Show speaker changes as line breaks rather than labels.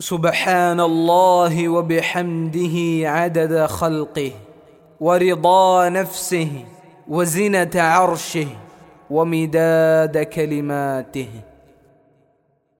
سبحان الله وبحمده عدد خلقه ورضا نفسه وزنة عرشه ومداد كلماته.